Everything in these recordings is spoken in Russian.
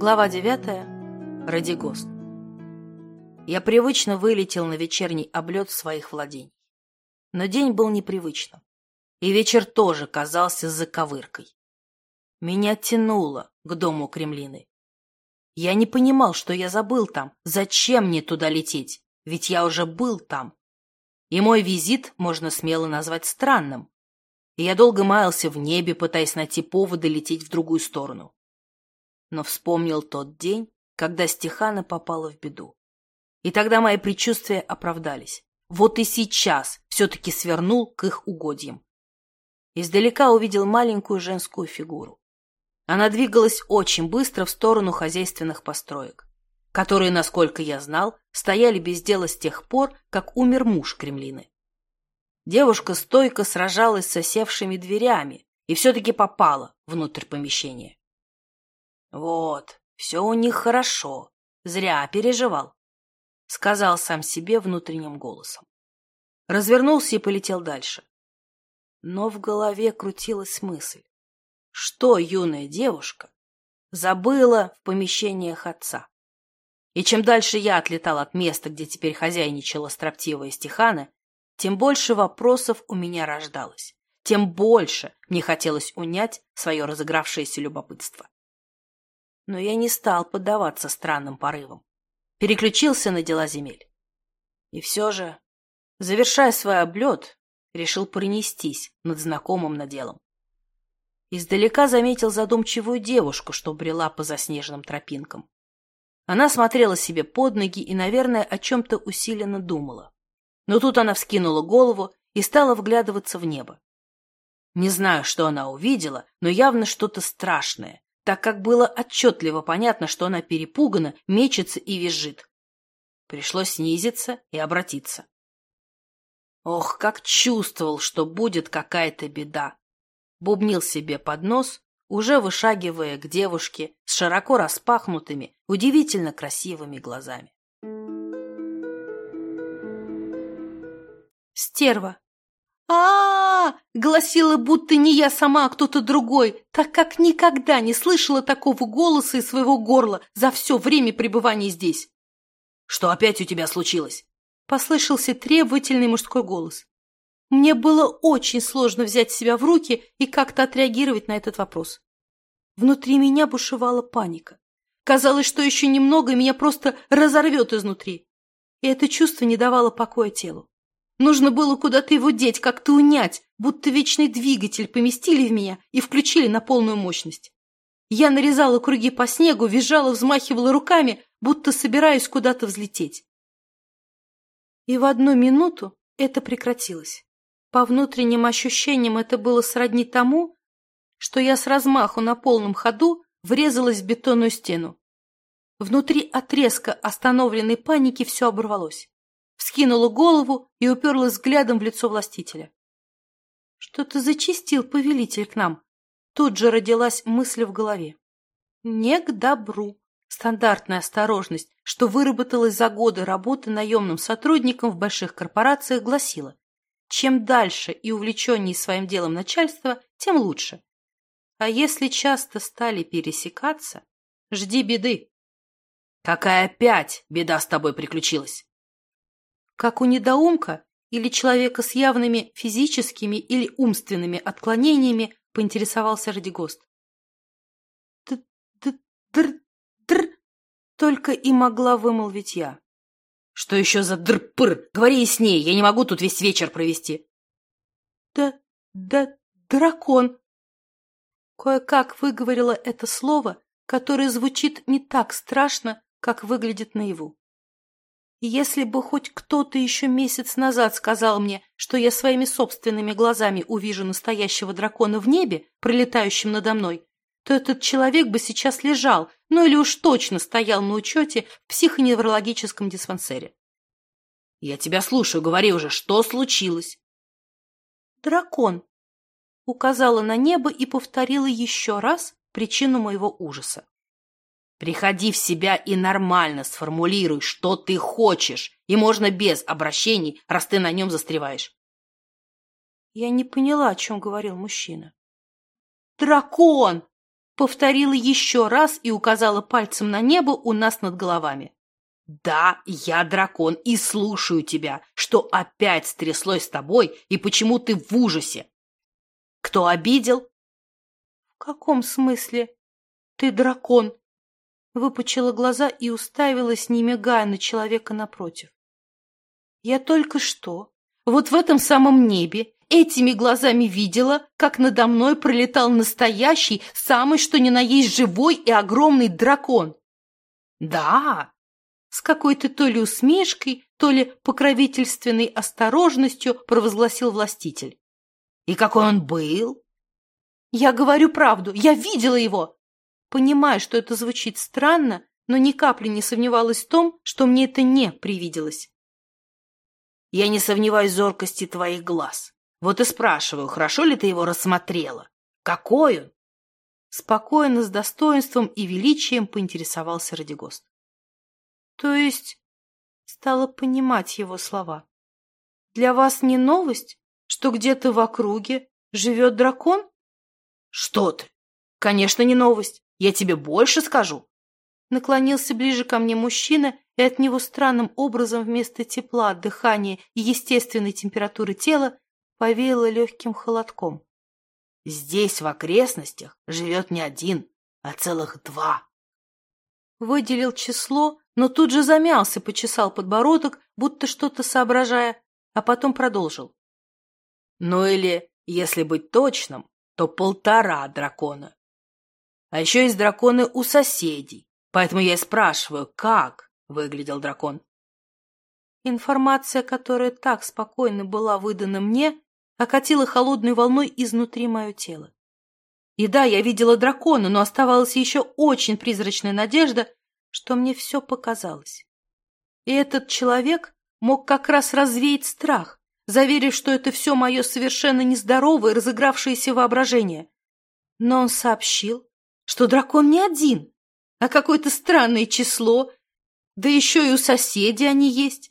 Глава 9. Радигост. Я привычно вылетел на вечерний облет своих владений. Но день был непривычным. И вечер тоже казался заковыркой. Меня тянуло к дому Кремлины. Я не понимал, что я забыл там. Зачем мне туда лететь? Ведь я уже был там. И мой визит можно смело назвать странным. И я долго маялся в небе, пытаясь найти поводы лететь в другую сторону но вспомнил тот день, когда Стехана попала в беду. И тогда мои предчувствия оправдались. Вот и сейчас все-таки свернул к их угодьям. Издалека увидел маленькую женскую фигуру. Она двигалась очень быстро в сторону хозяйственных построек, которые, насколько я знал, стояли без дела с тех пор, как умер муж Кремлины. Девушка стойко сражалась с осевшими дверями и все-таки попала внутрь помещения. Вот, все у них хорошо. Зря переживал. Сказал сам себе внутренним голосом. Развернулся и полетел дальше. Но в голове крутилась мысль. Что юная девушка забыла в помещениях отца? И чем дальше я отлетал от места, где теперь хозяйничала строптивая стихана, тем больше вопросов у меня рождалось, тем больше мне хотелось унять свое разыгравшееся любопытство но я не стал поддаваться странным порывам. Переключился на дела земель. И все же, завершая свой облет, решил пронестись над знакомым наделом. Издалека заметил задумчивую девушку, что брела по заснеженным тропинкам. Она смотрела себе под ноги и, наверное, о чем-то усиленно думала. Но тут она вскинула голову и стала вглядываться в небо. Не знаю, что она увидела, но явно что-то страшное, так как было отчетливо понятно, что она перепугана, мечется и визжит. Пришлось снизиться и обратиться. Ох, как чувствовал, что будет какая-то беда. Бубнил себе под нос, уже вышагивая к девушке с широко распахнутыми, удивительно красивыми глазами. Стерва а, -а, -а гласила, будто не я сама, а кто-то другой, так как никогда не слышала такого голоса из своего горла за все время пребывания здесь. «Что опять у тебя случилось?» — послышался требовательный мужской голос. Мне было очень сложно взять себя в руки и как-то отреагировать на этот вопрос. Внутри меня бушевала паника. Казалось, что еще немного, и меня просто разорвет изнутри. И это чувство не давало покоя телу. Нужно было куда-то его деть, как-то унять, будто вечный двигатель поместили в меня и включили на полную мощность. Я нарезала круги по снегу, визжала, взмахивала руками, будто собираюсь куда-то взлететь. И в одну минуту это прекратилось. По внутренним ощущениям это было сродни тому, что я с размаху на полном ходу врезалась в бетонную стену. Внутри отрезка остановленной паники все оборвалось вскинула голову и уперлась взглядом в лицо властителя. Что-то зачистил повелитель к нам. Тут же родилась мысль в голове. Не к добру. Стандартная осторожность, что выработалась за годы работы наемным сотрудником в больших корпорациях, гласила, чем дальше и увлеченнее своим делом начальства, тем лучше. А если часто стали пересекаться, жди беды. Какая опять беда с тобой приключилась? Как у недоумка или человека с явными физическими или умственными отклонениями, поинтересовался Радигост. «Др-др-др!» только и могла вымолвить я. «Что еще за др-пыр? Говори яснее, я не могу тут весь вечер провести». «Да, да, дракон!» Кое-как выговорила это слово, которое звучит не так страшно, как выглядит наяву. Если бы хоть кто-то еще месяц назад сказал мне, что я своими собственными глазами увижу настоящего дракона в небе, пролетающем надо мной, то этот человек бы сейчас лежал, ну или уж точно стоял на учете в психоневрологическом диспансере. «Я тебя слушаю, говори уже, что случилось?» «Дракон», — указала на небо и повторила еще раз причину моего ужаса. Приходи в себя и нормально сформулируй, что ты хочешь, и можно без обращений, раз ты на нем застреваешь. Я не поняла, о чем говорил мужчина. «Дракон!» повторила еще раз и указала пальцем на небо у нас над головами. «Да, я дракон и слушаю тебя, что опять стряслось с тобой и почему ты в ужасе. Кто обидел?» «В каком смысле? Ты дракон?» Выпучила глаза и уставилась, не мигая на человека напротив. «Я только что, вот в этом самом небе, этими глазами видела, как надо мной пролетал настоящий, самый что ни на есть живой и огромный дракон. Да, с какой-то то ли усмешкой, то ли покровительственной осторожностью провозгласил властитель. И какой он был? Я говорю правду, я видела его. Понимая, что это звучит странно, но ни капли не сомневалась в том, что мне это не привиделось. Я не сомневаюсь в зоркости твоих глаз. Вот и спрашиваю, хорошо ли ты его рассмотрела? Какой он? Спокойно, с достоинством и величием поинтересовался Радигост. То есть стала понимать его слова. Для вас не новость, что где-то в округе живет дракон? Что ты? Конечно, не новость. Я тебе больше скажу. Наклонился ближе ко мне мужчина, и от него странным образом вместо тепла, дыхания и естественной температуры тела повеяло легким холодком. Здесь, в окрестностях, живет не один, а целых два. Выделил число, но тут же замялся, почесал подбородок, будто что-то соображая, а потом продолжил. Ну или, если быть точным, то полтора дракона. А еще есть драконы у соседей, поэтому я и спрашиваю, как выглядел дракон. Информация, которая так спокойно была выдана мне, окатила холодной волной изнутри мое тело. И да, я видела дракона, но оставалась еще очень призрачная надежда, что мне все показалось. И этот человек мог как раз развеять страх, заверив, что это все мое совершенно нездоровое, разыгравшееся воображение. Но он сообщил, что дракон не один, а какое-то странное число, да еще и у соседей они есть.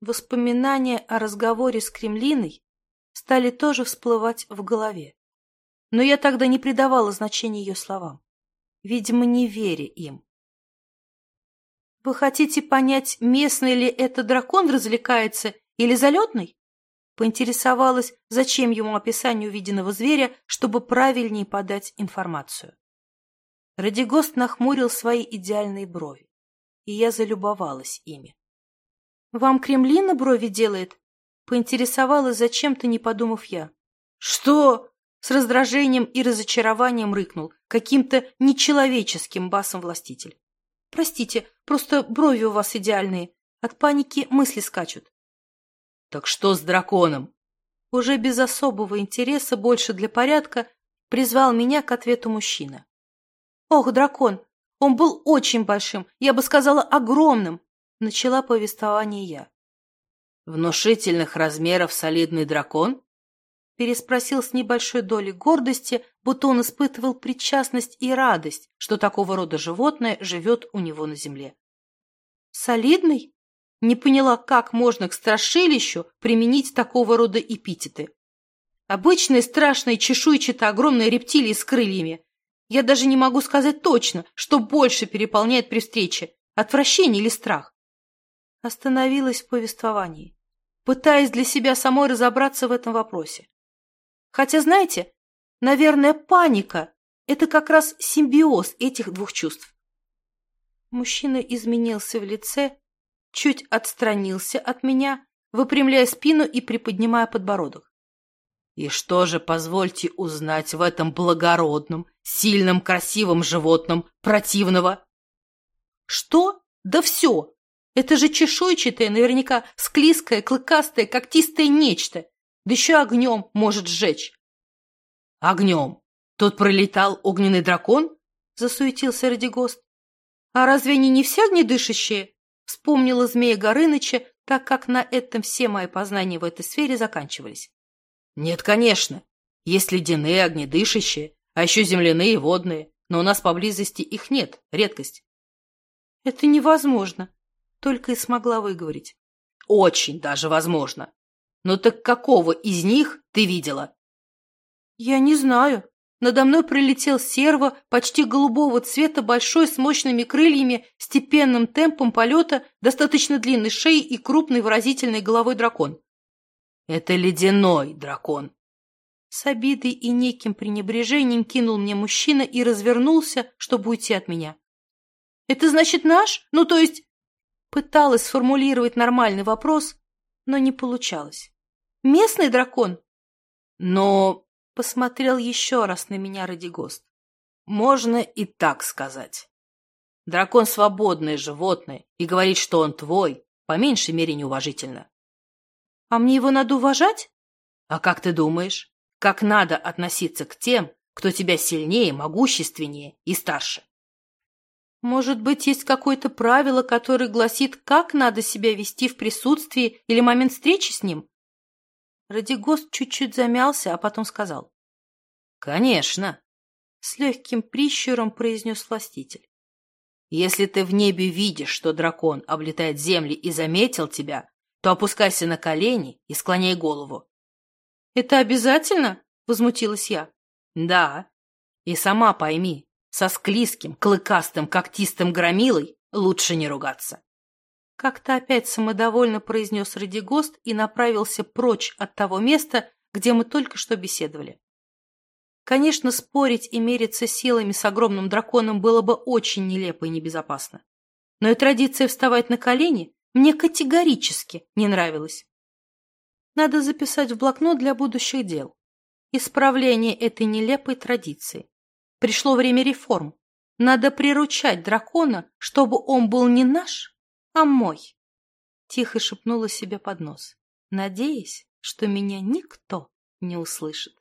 Воспоминания о разговоре с Кремлиной стали тоже всплывать в голове. Но я тогда не придавала значения ее словам, видимо, не веря им. Вы хотите понять, местный ли это дракон развлекается или залетный? Поинтересовалась, зачем ему описание увиденного зверя, чтобы правильнее подать информацию. Радигост нахмурил свои идеальные брови, и я залюбовалась ими. «Вам Кремлина брови делает?» Поинтересовалась, зачем-то не подумав я. «Что?» С раздражением и разочарованием рыкнул, каким-то нечеловеческим басом властитель. Простите, просто брови у вас идеальные. От паники мысли скачут. Так что с драконом? Уже без особого интереса, больше для порядка, призвал меня к ответу мужчина. Ох, дракон, он был очень большим, я бы сказала, огромным, начала повествование я. Внушительных размеров солидный дракон? переспросил с небольшой долей гордости, будто он испытывал причастность и радость, что такого рода животное живет у него на земле. «Солидный?» Не поняла, как можно к страшилищу применить такого рода эпитеты. Обычные страшные чешуйчатые огромные рептилии с крыльями. Я даже не могу сказать точно, что больше переполняет при встрече – отвращение или страх. Остановилась в повествовании, пытаясь для себя самой разобраться в этом вопросе. Хотя, знаете, наверное, паника – это как раз симбиоз этих двух чувств. Мужчина изменился в лице, чуть отстранился от меня, выпрямляя спину и приподнимая подбородок. И что же, позвольте узнать, в этом благородном, сильном, красивом животном противного? Что? Да все! Это же чешуйчатое, наверняка склизкое, клыкастое, когтистое нечто, да еще огнем может сжечь. Огнем? Тут пролетал огненный дракон? Засуетился Радигост. А разве они не все огнедышащие? Вспомнила змея Горыныча, так как на этом все мои познания в этой сфере заканчивались. Нет, конечно. Есть ледяные, огнедышащие, а еще земляные и водные, но у нас поблизости их нет, редкость. Это невозможно, только и смогла выговорить. Очень даже возможно. «Ну так какого из них ты видела?» «Я не знаю», надо мной прилетел серво, почти голубого цвета, большой, с мощными крыльями, степенным темпом полета, достаточно длинной шеей и крупной выразительной головой дракон. «Это ледяной дракон!» С обидой и неким пренебрежением кинул мне мужчина и развернулся, чтобы уйти от меня. «Это значит наш? Ну, то есть...» Пыталась сформулировать нормальный вопрос, но не получалось. «Местный дракон?» «Но посмотрел еще раз на меня Радигост. Можно и так сказать. Дракон — свободное животное, и говорить, что он твой, по меньшей мере неуважительно. А мне его надо уважать? А как ты думаешь, как надо относиться к тем, кто тебя сильнее, могущественнее и старше? Может быть, есть какое-то правило, которое гласит, как надо себя вести в присутствии или момент встречи с ним? Радигост чуть-чуть замялся, а потом сказал. «Конечно!» — с легким прищуром произнес властитель. «Если ты в небе видишь, что дракон облетает земли и заметил тебя, то опускайся на колени и склоняй голову». «Это обязательно?» — возмутилась я. «Да. И сама пойми, со склизким, клыкастым, когтистым громилой лучше не ругаться». Как-то опять самодовольно произнес Радигост и направился прочь от того места, где мы только что беседовали. Конечно, спорить и мериться силами с огромным драконом было бы очень нелепо и небезопасно. Но и традиция вставать на колени мне категорически не нравилась. Надо записать в блокнот для будущих дел. Исправление этой нелепой традиции. Пришло время реформ. Надо приручать дракона, чтобы он был не наш, а мой. Тихо шепнула себе под нос, надеясь, что меня никто не услышит.